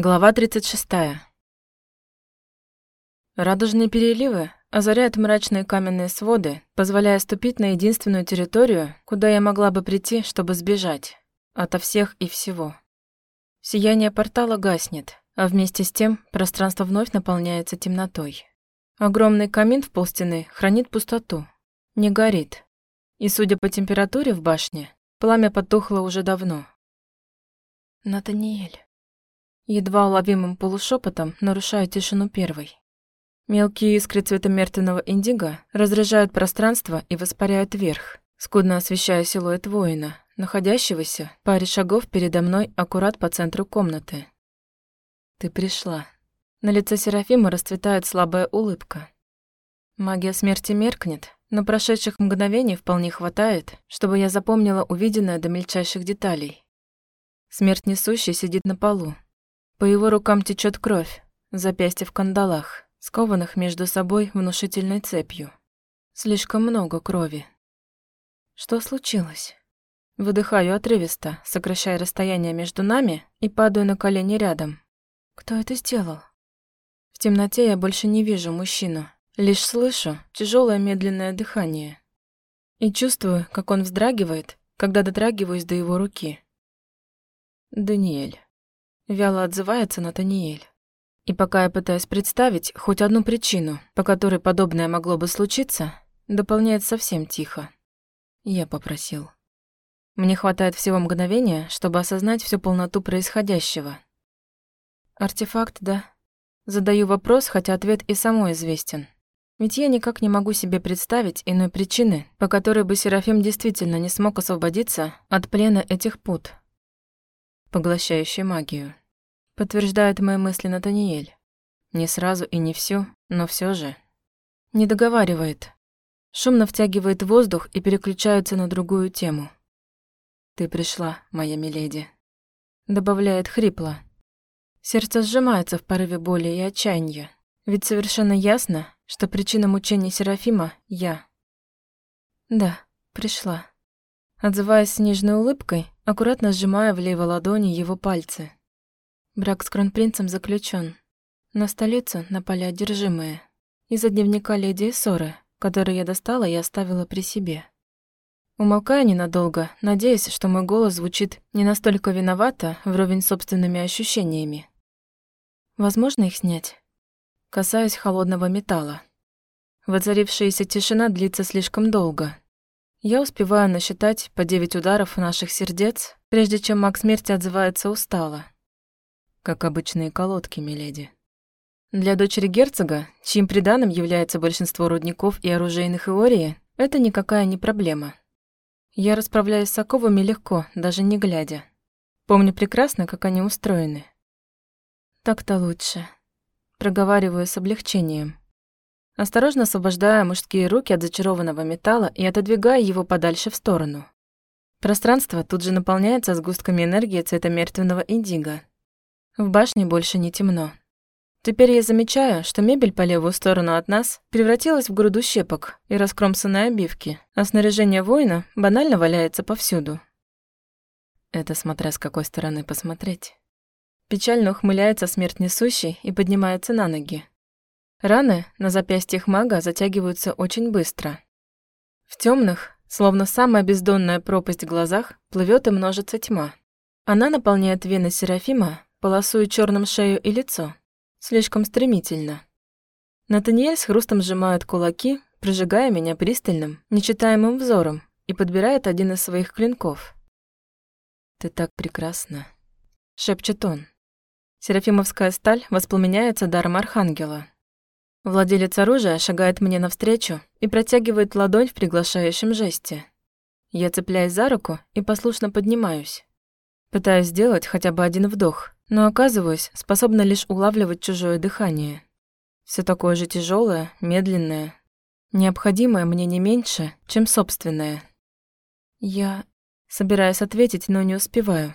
Глава 36. Радужные переливы озаряют мрачные каменные своды, позволяя ступить на единственную территорию, куда я могла бы прийти, чтобы сбежать. Ото всех и всего. Сияние портала гаснет, а вместе с тем пространство вновь наполняется темнотой. Огромный камин в полстены хранит пустоту. Не горит. И, судя по температуре в башне, пламя потухло уже давно. «Натаниэль». Едва уловимым полушепотом нарушаю тишину первой. Мелкие искры цвета мертвенного индиго разряжают пространство и воспаряют вверх, скудно освещая силуэт воина, находящегося в паре шагов передо мной аккурат по центру комнаты. «Ты пришла». На лице Серафима расцветает слабая улыбка. Магия смерти меркнет, но прошедших мгновений вполне хватает, чтобы я запомнила увиденное до мельчайших деталей. Смерть несущий сидит на полу, по его рукам течет кровь, запястья в кандалах, скованных между собой внушительной цепью. Слишком много крови. Что случилось? Выдыхаю отрывисто, сокращая расстояние между нами и падаю на колени рядом. Кто это сделал? В темноте я больше не вижу мужчину, лишь слышу тяжелое медленное дыхание. И чувствую, как он вздрагивает, когда дотрагиваюсь до его руки. Даниэль. Вяло отзывается Натаниэль. И пока я пытаюсь представить хоть одну причину, по которой подобное могло бы случиться, дополняет совсем тихо. Я попросил. Мне хватает всего мгновения, чтобы осознать всю полноту происходящего. Артефакт, да? Задаю вопрос, хотя ответ и самой известен. Ведь я никак не могу себе представить иной причины, по которой бы Серафим действительно не смог освободиться от плена этих пут, поглощающей магию. Подтверждает мои мысли Натаниэль. Не сразу и не всю, но все же. Не договаривает. Шумно втягивает воздух и переключается на другую тему. «Ты пришла, моя миледи», — добавляет хрипло. Сердце сжимается в порыве боли и отчаяния, ведь совершенно ясно, что причина мучений Серафима — я. «Да, пришла», Отзываясь с нежной улыбкой, аккуратно сжимая в левой ладони его пальцы. Брак с кронпринцем заключен. На столицу напали одержимые. Из-за дневника леди Ссоры, который я достала и оставила при себе. Умолкаю ненадолго, надеясь, что мой голос звучит не настолько виновато вровень собственными ощущениями. Возможно их снять? Касаюсь холодного металла. Воцарившаяся тишина длится слишком долго, я успеваю насчитать по девять ударов наших сердец, прежде чем маг смерти отзывается устало. Как обычные колодки, миледи. Для дочери герцога, чьим приданым является большинство рудников и оружейных Иории, это никакая не проблема. Я расправляюсь с оковами легко, даже не глядя. Помню прекрасно, как они устроены. Так-то лучше. Проговариваю с облегчением. Осторожно освобождая мужские руки от зачарованного металла и отодвигая его подальше в сторону. Пространство тут же наполняется сгустками энергии цвета мертвенного индиго. В башне больше не темно. Теперь я замечаю, что мебель по левую сторону от нас превратилась в груду щепок и раскромсанной обивки, а снаряжение воина банально валяется повсюду. Это смотря с какой стороны посмотреть. Печально ухмыляется смерть несущий и поднимается на ноги. Раны на запястьях мага затягиваются очень быстро. В темных, словно самая бездонная пропасть в глазах, плывет и множится тьма. Она наполняет вены Серафима, полосуя черным шею и лицо. Слишком стремительно. Натаниэль с хрустом сжимает кулаки, прожигая меня пристальным, нечитаемым взором, и подбирает один из своих клинков. «Ты так прекрасна», — шепчет он. Серафимовская сталь воспламеняется даром Архангела. Владелец оружия шагает мне навстречу и протягивает ладонь в приглашающем жесте. Я цепляюсь за руку и послушно поднимаюсь. Пытаюсь сделать хотя бы один вдох, но оказываюсь способна лишь улавливать чужое дыхание. Все такое же тяжелое, медленное, необходимое мне не меньше, чем собственное. Я собираюсь ответить, но не успеваю.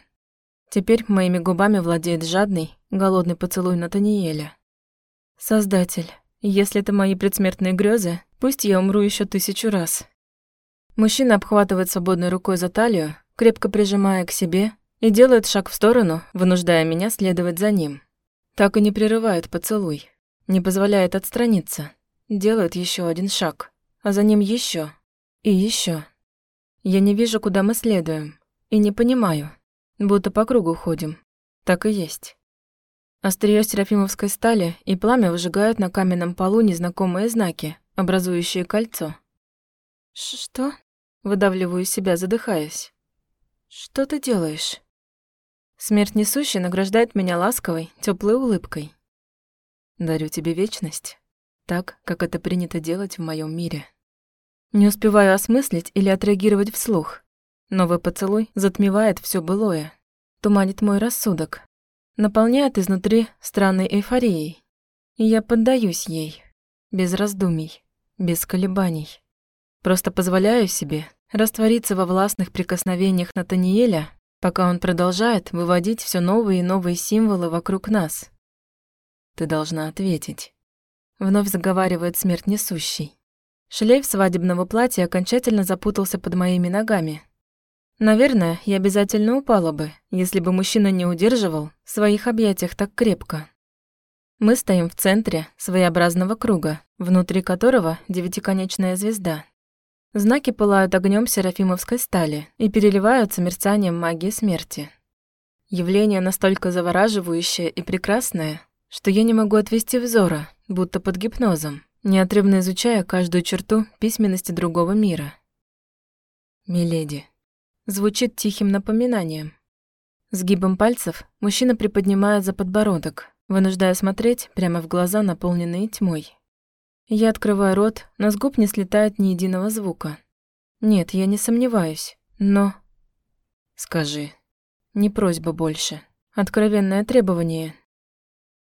Теперь моими губами владеет жадный, голодный поцелуй Натаниэля. Создатель. Если это мои предсмертные грезы, пусть я умру еще тысячу раз. Мужчина обхватывает свободной рукой за талию, крепко прижимая к себе, и делает шаг в сторону, вынуждая меня следовать за ним. так и не прерывает поцелуй, не позволяет отстраниться, делает еще один шаг, а за ним еще и еще. Я не вижу, куда мы следуем, и не понимаю, будто по кругу ходим. Так и есть. Остриё серафимовской стали и пламя выжигают на каменном полу незнакомые знаки, образующие кольцо. «Что?» — выдавливаю себя, задыхаясь. «Что ты делаешь?» Смерть несущая награждает меня ласковой, теплой улыбкой. Дарю тебе вечность, так, как это принято делать в моем мире. Не успеваю осмыслить или отреагировать вслух. Новый поцелуй затмевает все былое, туманит мой рассудок, наполняет изнутри странной эйфорией. И я поддаюсь ей, без раздумий, без колебаний. Просто позволяю себе раствориться во властных прикосновениях Натаниэля пока он продолжает выводить все новые и новые символы вокруг нас. «Ты должна ответить», — вновь заговаривает смерть несущий. Шлейф свадебного платья окончательно запутался под моими ногами. Наверное, я обязательно упала бы, если бы мужчина не удерживал в своих объятиях так крепко. Мы стоим в центре своеобразного круга, внутри которого девятиконечная звезда. Знаки пылают огнем серафимовской стали и переливаются мерцанием магии смерти. Явление настолько завораживающее и прекрасное, что я не могу отвести взора, будто под гипнозом, неотрывно изучая каждую черту письменности другого мира. «Миледи» звучит тихим напоминанием. Сгибом пальцев мужчина приподнимает за подбородок, вынуждая смотреть прямо в глаза, наполненные тьмой. Я открываю рот, но с губ не слетает ни единого звука. Нет, я не сомневаюсь, но... Скажи. Не просьба больше. Откровенное требование.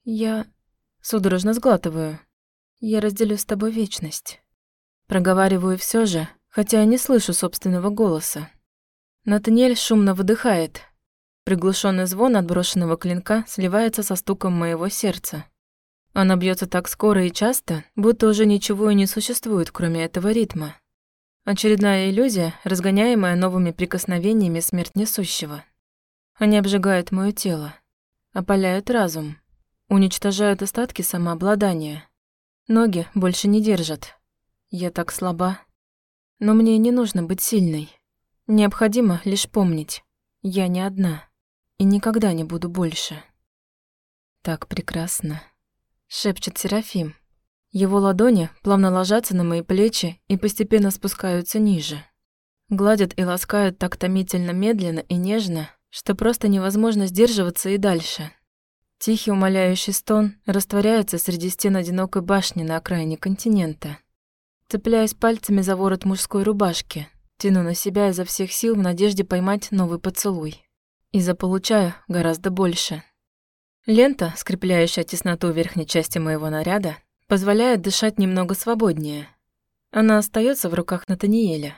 Я... Судорожно сглатываю. Я разделю с тобой вечность. Проговариваю все же, хотя я не слышу собственного голоса. Натаниэль шумно выдыхает. Приглушенный звон отброшенного клинка сливается со стуком моего сердца. Она бьется так скоро и часто, будто уже ничего и не существует, кроме этого ритма. Очередная иллюзия, разгоняемая новыми прикосновениями смерть несущего. Они обжигают моё тело, опаляют разум, уничтожают остатки самообладания. Ноги больше не держат. Я так слаба. Но мне не нужно быть сильной. Необходимо лишь помнить, я не одна и никогда не буду больше. Так прекрасно шепчет Серафим. Его ладони плавно ложатся на мои плечи и постепенно спускаются ниже. Гладят и ласкают так томительно медленно и нежно, что просто невозможно сдерживаться и дальше. Тихий умоляющий стон растворяется среди стен одинокой башни на окраине континента. Цепляясь пальцами за ворот мужской рубашки, тяну на себя изо всех сил в надежде поймать новый поцелуй. И заполучаю гораздо больше. Лента, скрепляющая тесноту верхней части моего наряда, позволяет дышать немного свободнее. Она остается в руках Натаниэля.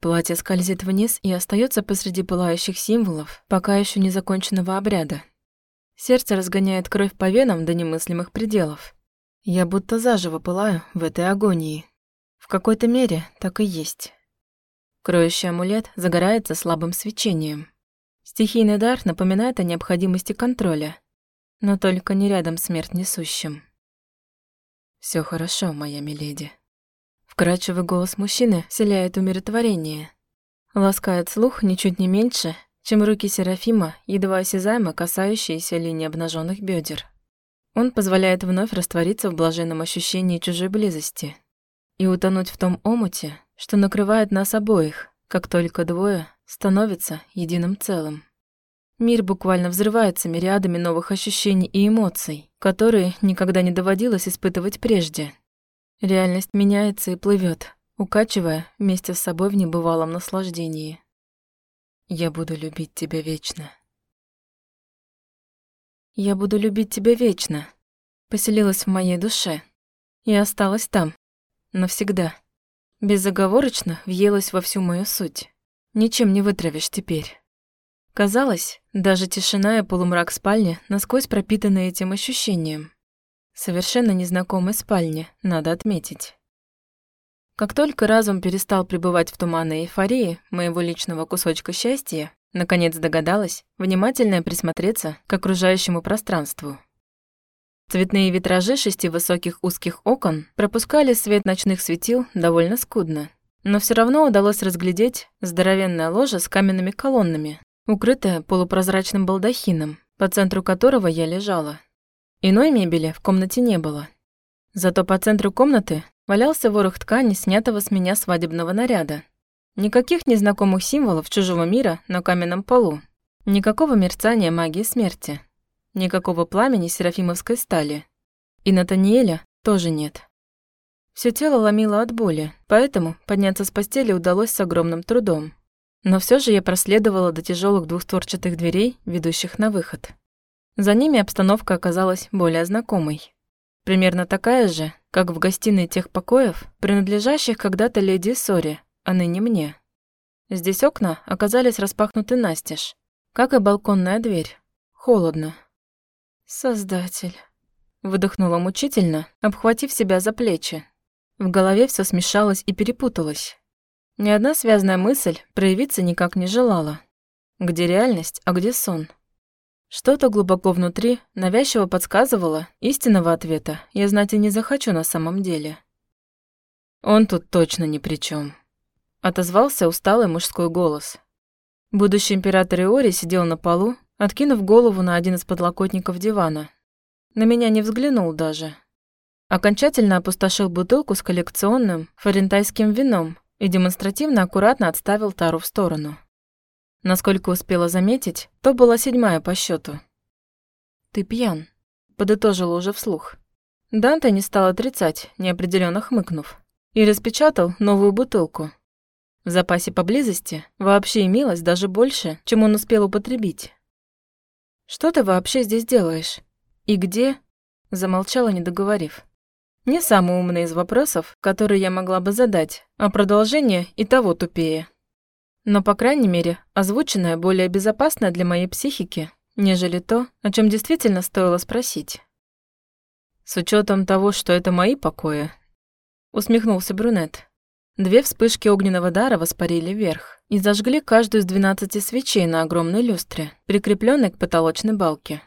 Платье скользит вниз и остается посреди пылающих символов, пока еще не законченного обряда. Сердце разгоняет кровь по венам до немыслимых пределов. Я будто заживо пылаю в этой агонии. В какой-то мере так и есть. Кроющий амулет загорается слабым свечением. Стихийный дар напоминает о необходимости контроля, но только не рядом смерть несущим. Все хорошо, моя миледи». Вкрадчивый голос мужчины вселяет умиротворение. Ласкает слух ничуть не меньше, чем руки Серафима, едва осязаемо касающиеся линии обнаженных бедер. Он позволяет вновь раствориться в блаженном ощущении чужой близости и утонуть в том омуте, что накрывает нас обоих, как только двое становятся единым целым. Мир буквально взрывается мириадами новых ощущений и эмоций, которые никогда не доводилось испытывать прежде. Реальность меняется и плывет, укачивая вместе с собой в небывалом наслаждении. Я буду любить тебя вечно. Я буду любить тебя вечно. Поселилась в моей душе и осталась там навсегда. Безоговорочно въелась во всю мою суть. Ничем не вытравишь теперь. Казалось, даже тишина и полумрак спальни насквозь пропитаны этим ощущением. Совершенно незнакомой спальни, надо отметить. Как только разум перестал пребывать в туманной эйфории моего личного кусочка счастья, наконец догадалась внимательно присмотреться к окружающему пространству. Цветные витражи шести высоких узких окон пропускали свет ночных светил довольно скудно. Но все равно удалось разглядеть здоровенное ложе с каменными колоннами, укрытое полупрозрачным балдахином, по центру которого я лежала. Иной мебели в комнате не было. Зато по центру комнаты валялся ворох ткани, снятого с меня свадебного наряда. Никаких незнакомых символов чужого мира на каменном полу. Никакого мерцания магии смерти. Никакого пламени серафимовской стали. И Натаниэля тоже нет. Все тело ломило от боли, поэтому подняться с постели удалось с огромным трудом. Но все же я проследовала до тяжелых двухстворчатых дверей, ведущих на выход. За ними обстановка оказалась более знакомой. Примерно такая же, как в гостиной тех покоев, принадлежащих когда-то леди Сори, а ныне мне. Здесь окна оказались распахнуты настежь, как и балконная дверь. Холодно. «Создатель», — выдохнула мучительно, обхватив себя за плечи. В голове все смешалось и перепуталось. Ни одна связанная мысль проявиться никак не желала. Где реальность, а где сон? Что-то глубоко внутри навязчиво подсказывало, истинного ответа я знать и не захочу на самом деле. Он тут точно ни при чем. Отозвался усталый мужской голос. Будущий император Иори сидел на полу, откинув голову на один из подлокотников дивана. На меня не взглянул даже. Окончательно опустошил бутылку с коллекционным фарентайским вином, и демонстративно аккуратно отставил тару в сторону. Насколько успела заметить, то была седьмая по счету. «Ты пьян», — подытожила уже вслух. Данте не стал отрицать, неопределенно хмыкнув, и распечатал новую бутылку. В запасе поблизости вообще имелось даже больше, чем он успел употребить. «Что ты вообще здесь делаешь? И где?» Замолчала, не договорив. Не самый умный из вопросов, которые я могла бы задать, а продолжение и того тупее. Но, по крайней мере, озвученное более безопасно для моей психики, нежели то, о чем действительно стоило спросить. С учетом того, что это мои покои, усмехнулся брюнет. Две вспышки огненного дара воспарили вверх и зажгли каждую из двенадцати свечей на огромной люстре, прикрепленной к потолочной балке.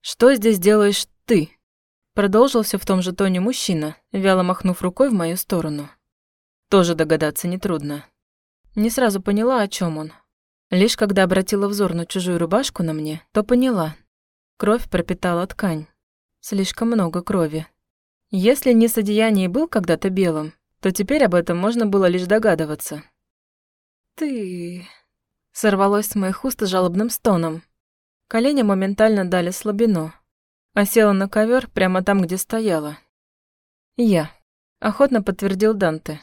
«Что здесь делаешь ты?» Продолжил все в том же тоне мужчина, вяло махнув рукой в мою сторону. Тоже догадаться нетрудно. Не сразу поняла, о чем он. Лишь когда обратила взор на чужую рубашку на мне, то поняла. Кровь пропитала ткань. Слишком много крови. Если не одеяния был когда-то белым, то теперь об этом можно было лишь догадываться. «Ты...» Сорвалось с моих уст жалобным стоном. Колени моментально дали слабину, а села на ковер прямо там, где стояла. Я. Охотно подтвердил Данте.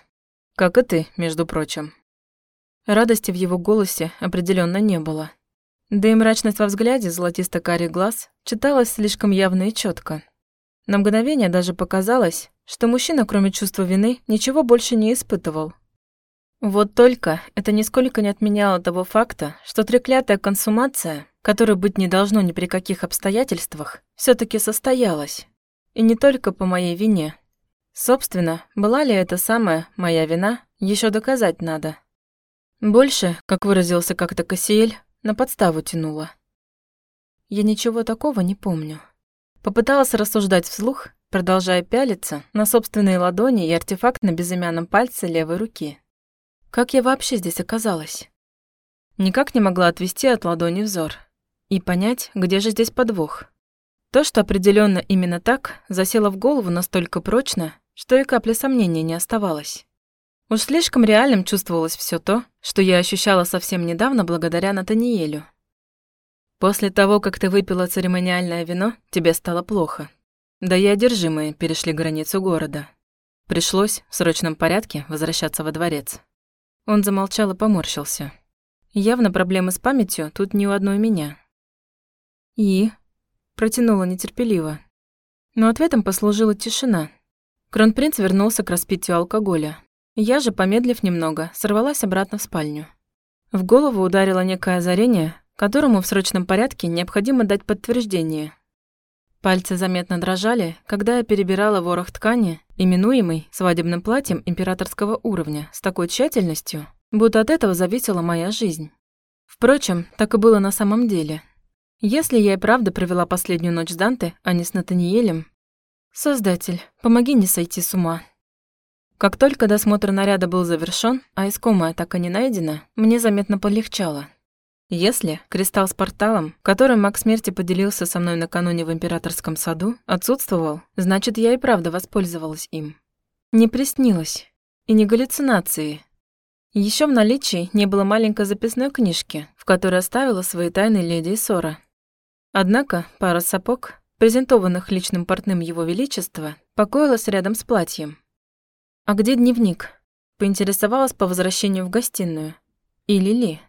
Как и ты, между прочим. Радости в его голосе определенно не было. Да и мрачность во взгляде золотисто-карий глаз читалась слишком явно и четко. На мгновение даже показалось, что мужчина, кроме чувства вины, ничего больше не испытывал. Вот только это нисколько не отменяло того факта, что треклятая консумация которой быть не должно ни при каких обстоятельствах, все таки состоялась. И не только по моей вине. Собственно, была ли это самая моя вина, еще доказать надо. Больше, как выразился как-то Кассиэль, на подставу тянула. Я ничего такого не помню. Попыталась рассуждать вслух, продолжая пялиться на собственные ладони и артефакт на безымянном пальце левой руки. Как я вообще здесь оказалась? Никак не могла отвести от ладони взор и понять, где же здесь подвох. То, что определенно именно так, засело в голову настолько прочно, что и капли сомнения не оставалось. Уж слишком реальным чувствовалось все то, что я ощущала совсем недавно благодаря Натаниэлю. После того, как ты выпила церемониальное вино, тебе стало плохо. Да и одержимые перешли границу города. Пришлось в срочном порядке возвращаться во дворец. Он замолчал и поморщился. Явно проблемы с памятью тут не у одной меня. «И?» – протянула нетерпеливо. Но ответом послужила тишина. Кронпринц вернулся к распитию алкоголя. Я же, помедлив немного, сорвалась обратно в спальню. В голову ударило некое озарение, которому в срочном порядке необходимо дать подтверждение. Пальцы заметно дрожали, когда я перебирала ворох ткани, именуемый свадебным платьем императорского уровня, с такой тщательностью, будто от этого зависела моя жизнь. Впрочем, так и было на самом деле – Если я и правда провела последнюю ночь с Данте, а не с Натаниелем... Создатель, помоги не сойти с ума. Как только досмотр наряда был завершён, а искомая так и не найдена, мне заметно полегчало. Если кристалл с порталом, которым маг смерти поделился со мной накануне в императорском саду, отсутствовал, значит, я и правда воспользовалась им. Не приснилось. И не галлюцинации. Еще в наличии не было маленькой записной книжки, в которой оставила свои тайны леди Исора. Однако пара сапог, презентованных личным портным его величества, покоилась рядом с платьем. «А где дневник?» Поинтересовалась по возвращению в гостиную. Или ли?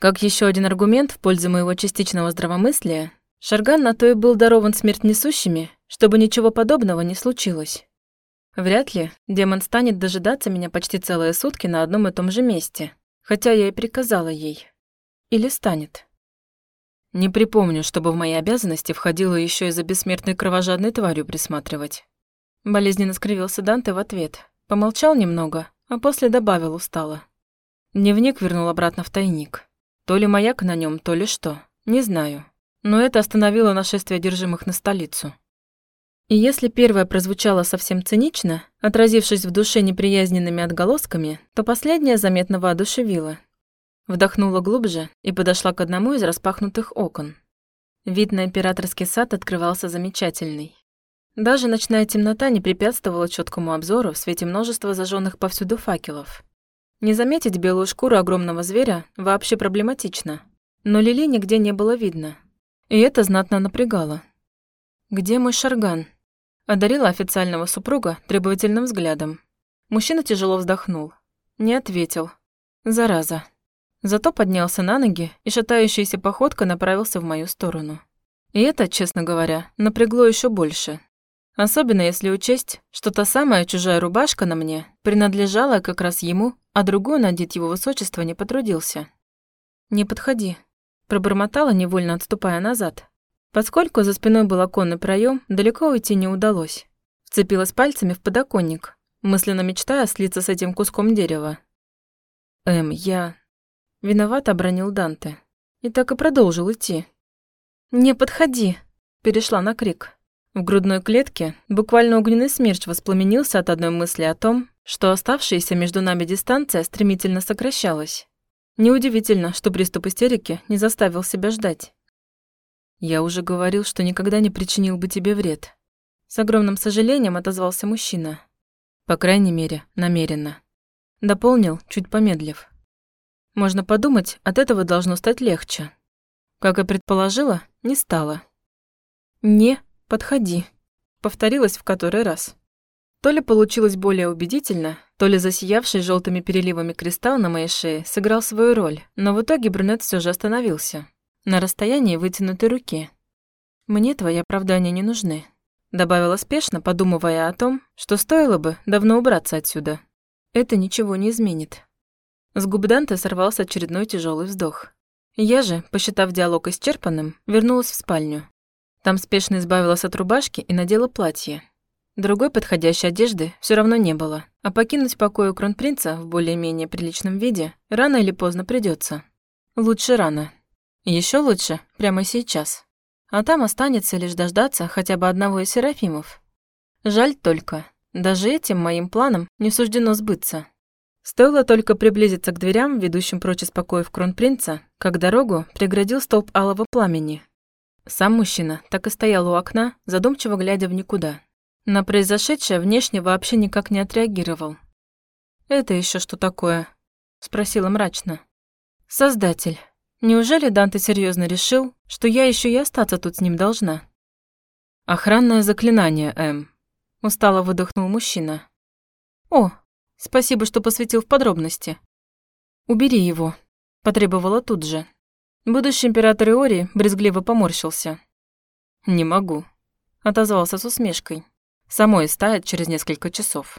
Как еще один аргумент в пользу моего частичного здравомыслия, Шарган на то и был дарован смерть несущими, чтобы ничего подобного не случилось. Вряд ли демон станет дожидаться меня почти целые сутки на одном и том же месте, хотя я и приказала ей. Или станет. Не припомню, чтобы в мои обязанности входило еще и за бессмертной кровожадной тварью присматривать. Болезненно скривился Данте в ответ. Помолчал немного, а после добавил устало. Дневник вернул обратно в тайник. То ли маяк на нем, то ли что. Не знаю. Но это остановило нашествие одержимых на столицу. И если первое прозвучало совсем цинично, отразившись в душе неприязненными отголосками, то последнее заметно воодушевило. Вдохнула глубже и подошла к одному из распахнутых окон. Вид на императорский сад открывался замечательный. Даже ночная темнота не препятствовала четкому обзору в свете множества зажженных повсюду факелов. Не заметить белую шкуру огромного зверя вообще проблематично, но Лили нигде не было видно. И это знатно напрягало. «Где мой шарган?» Одарила официального супруга требовательным взглядом. Мужчина тяжело вздохнул. Не ответил. Зараза. Зато поднялся на ноги и шатающейся походкой направился в мою сторону. И это, честно говоря, напрягло еще больше. Особенно если учесть, что та самая чужая рубашка на мне принадлежала как раз ему, а другую надеть его высочество не потрудился. «Не подходи», – пробормотала, невольно отступая назад. Поскольку за спиной был оконный проем, далеко уйти не удалось. Вцепилась пальцами в подоконник, мысленно мечтая слиться с этим куском дерева. «Эм, я...» Виноват обронил Данте. И так и продолжил идти. «Не подходи!» – перешла на крик. В грудной клетке буквально огненный смерч воспламенился от одной мысли о том, что оставшаяся между нами дистанция стремительно сокращалась. Неудивительно, что приступ истерики не заставил себя ждать. «Я уже говорил, что никогда не причинил бы тебе вред». С огромным сожалением отозвался мужчина. По крайней мере, намеренно. Дополнил, чуть помедлив. Можно подумать, от этого должно стать легче. Как и предположила, не стало. «Не подходи», — повторилась в который раз. То ли получилось более убедительно, то ли засиявший желтыми переливами кристалл на моей шее сыграл свою роль, но в итоге брюнет все же остановился. На расстоянии вытянутой руки. «Мне твои оправдания не нужны», — добавила спешно, подумывая о том, что стоило бы давно убраться отсюда. «Это ничего не изменит». С губ Данте сорвался очередной тяжелый вздох. Я же, посчитав диалог исчерпанным, вернулась в спальню. Там спешно избавилась от рубашки и надела платье, Другой подходящей одежды все равно не было, а покинуть покой у кронпринца в более-менее приличном виде рано или поздно придется. Лучше рано. Еще лучше прямо сейчас. А там останется лишь дождаться хотя бы одного из серафимов. Жаль только, даже этим моим планам не суждено сбыться. Стоило только приблизиться к дверям, ведущим прочь из покоев кронпринца, как дорогу преградил столб алого пламени. Сам мужчина так и стоял у окна, задумчиво глядя в никуда. На произошедшее внешне вообще никак не отреагировал. «Это еще что такое?» – спросила мрачно. «Создатель, неужели Данте серьезно решил, что я еще и остаться тут с ним должна?» «Охранное заклинание, М», – устало выдохнул мужчина. «О, спасибо, что посвятил в подробности. Убери его», – потребовала тут же. Будущий император Иори брезгливо поморщился. «Не могу», – отозвался с усмешкой. Самой стает через несколько часов.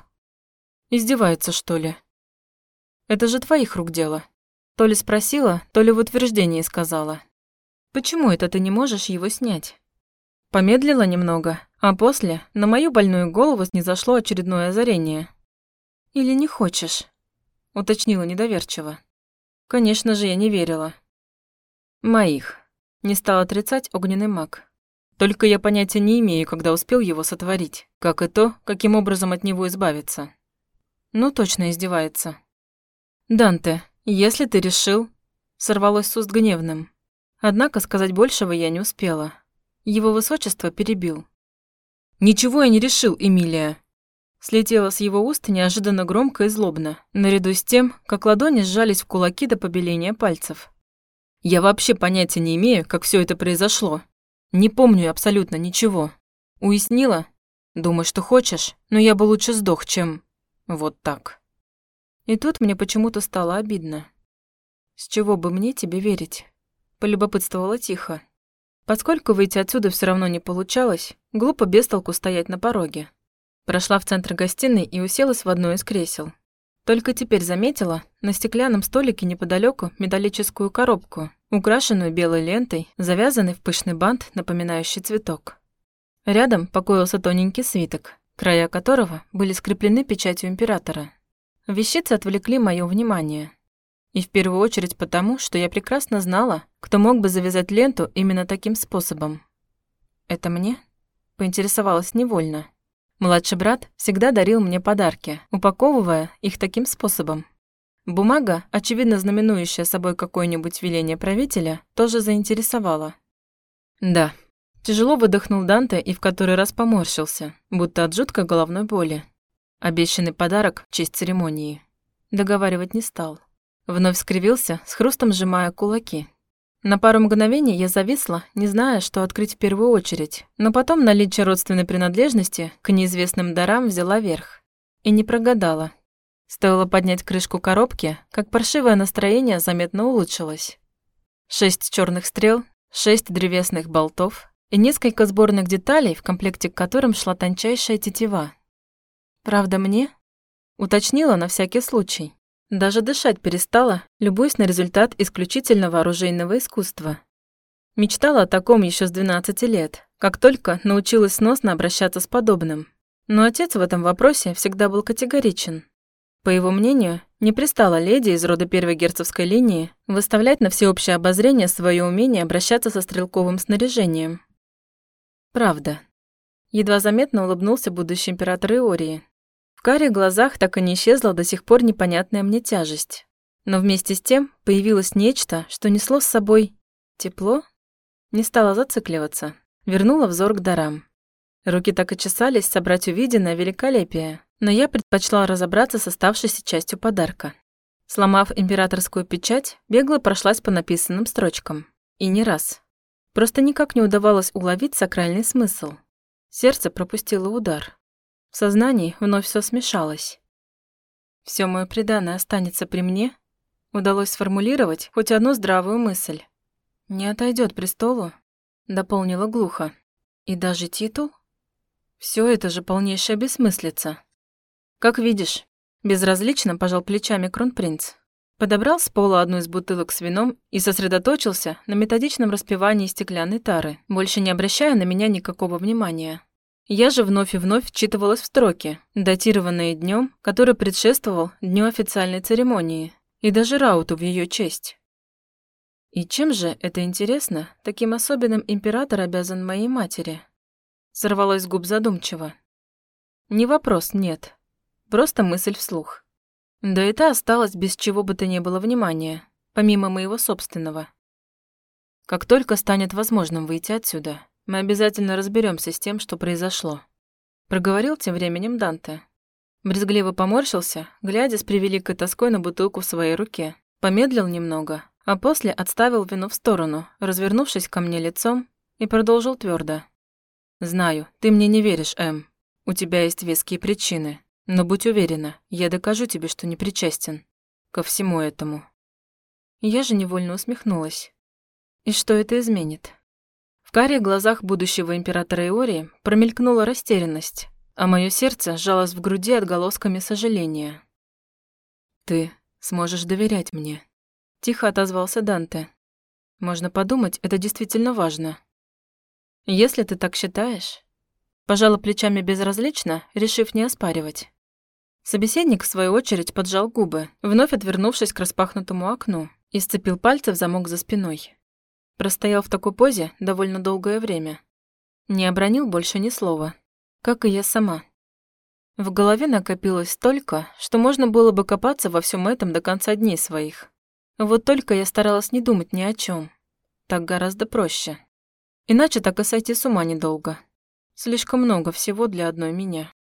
Издевается, что ли? Это же твоих рук дело. То ли спросила, то ли в утверждении сказала. Почему это ты не можешь его снять? Помедлила немного, а после на мою больную голову снизошло очередное озарение. «Или не хочешь?» — уточнила недоверчиво. Конечно же, я не верила. «Моих», Не стал отрицать огненный маг. Только я понятия не имею, когда успел его сотворить, как и то, каким образом от него избавиться. Ну, точно издевается. «Данте, если ты решил...» Сорвалось с уст гневным. Однако сказать большего я не успела. Его высочество перебил. «Ничего я не решил, Эмилия!» Слетело с его уст неожиданно громко и злобно, наряду с тем, как ладони сжались в кулаки до побеления пальцев. «Я вообще понятия не имею, как все это произошло. Не помню абсолютно ничего. Уяснила? Думай, что хочешь, но я бы лучше сдох, чем... вот так». И тут мне почему-то стало обидно. «С чего бы мне тебе верить?» Полюбопытствовала тихо. Поскольку выйти отсюда все равно не получалось, глупо без толку стоять на пороге. Прошла в центр гостиной и уселась в одно из кресел. Только теперь заметила на стеклянном столике неподалеку металлическую коробку, украшенную белой лентой, завязанной в пышный бант, напоминающий цветок. Рядом покоился тоненький свиток, края которого были скреплены печатью императора. Вещицы отвлекли мое внимание. И в первую очередь потому, что я прекрасно знала, кто мог бы завязать ленту именно таким способом. «Это мне?» – поинтересовалась невольно. Младший брат всегда дарил мне подарки, упаковывая их таким способом. Бумага, очевидно знаменующая собой какое-нибудь веление правителя, тоже заинтересовала. Да. Тяжело выдохнул Данте и в который раз поморщился, будто от жуткой головной боли. Обещанный подарок в честь церемонии. Договаривать не стал. Вновь скривился, с хрустом сжимая кулаки. На пару мгновений я зависла, не зная, что открыть в первую очередь, но потом наличие родственной принадлежности к неизвестным дарам взяла верх. И не прогадала. Стоило поднять крышку коробки, как паршивое настроение заметно улучшилось. Шесть черных стрел, шесть древесных болтов и несколько сборных деталей, в комплекте к которым шла тончайшая тетива. «Правда мне?» Уточнила на всякий случай. Даже дышать перестала, любуясь на результат исключительного оружейного искусства. Мечтала о таком еще с 12 лет, как только научилась сносно обращаться с подобным. Но отец в этом вопросе всегда был категоричен. По его мнению, не пристала леди из рода первой герцогской линии выставлять на всеобщее обозрение свое умение обращаться со стрелковым снаряжением. Правда. Едва заметно улыбнулся будущий император Иории, в карих глазах так и не исчезла до сих пор непонятная мне тяжесть. Но вместе с тем появилось нечто, что несло с собой тепло. Не стала зацикливаться, вернула взор к дарам. Руки так и чесались собрать увиденное великолепие, но я предпочла разобраться с оставшейся частью подарка. Сломав императорскую печать, бегло прошлась по написанным строчкам. И не раз. Просто никак не удавалось уловить сакральный смысл. Сердце пропустило удар. В сознании вновь все смешалось. Все мое преданное останется при мне? Удалось сформулировать хоть одну здравую мысль. Не отойдет престолу? Дополнила глухо. И даже титул? Все это же полнейшая бессмыслица. Как видишь, безразлично пожал плечами кронпринц. Подобрал с пола одну из бутылок с вином и сосредоточился на методичном распивании стеклянной тары, больше не обращая на меня никакого внимания. Я же вновь и вновь вчитывалась в строки, датированные днем, который предшествовал дню официальной церемонии, и даже рауту в ее честь. И чем же, это интересно, таким особенным император обязан моей матери? Сорвалось с губ задумчиво. Не вопрос, нет. Просто мысль вслух. Да и та осталась без чего бы то ни было внимания, помимо моего собственного. Как только станет возможным выйти отсюда, мы обязательно разберемся с тем, что произошло. Проговорил тем временем Данте. Брезгливо поморщился, глядя с превеликой тоской на бутылку в своей руке. Помедлил немного, а после отставил вино в сторону, развернувшись ко мне лицом, и продолжил твердо. «Знаю, ты мне не веришь, Эм. У тебя есть веские причины. Но будь уверена, я докажу тебе, что не причастен. Ко всему этому». Я же невольно усмехнулась. «И что это изменит?» В карих глазах будущего императора Иории промелькнула растерянность, а мое сердце сжалось в груди отголосками сожаления. «Ты сможешь доверять мне», — тихо отозвался Данте. «Можно подумать, это действительно важно». «Если ты так считаешь...» Пожала плечами безразлично, решив не оспаривать. Собеседник, в свою очередь, поджал губы, вновь отвернувшись к распахнутому окну, и сцепил пальцы в замок за спиной. Простоял в такой позе довольно долгое время. Не обронил больше ни слова, как и я сама. В голове накопилось столько, что можно было бы копаться во всем этом до конца дней своих. Вот только я старалась не думать ни о чем. Так гораздо проще. Иначе так и сойти с ума недолго. Слишком много всего для одной меня.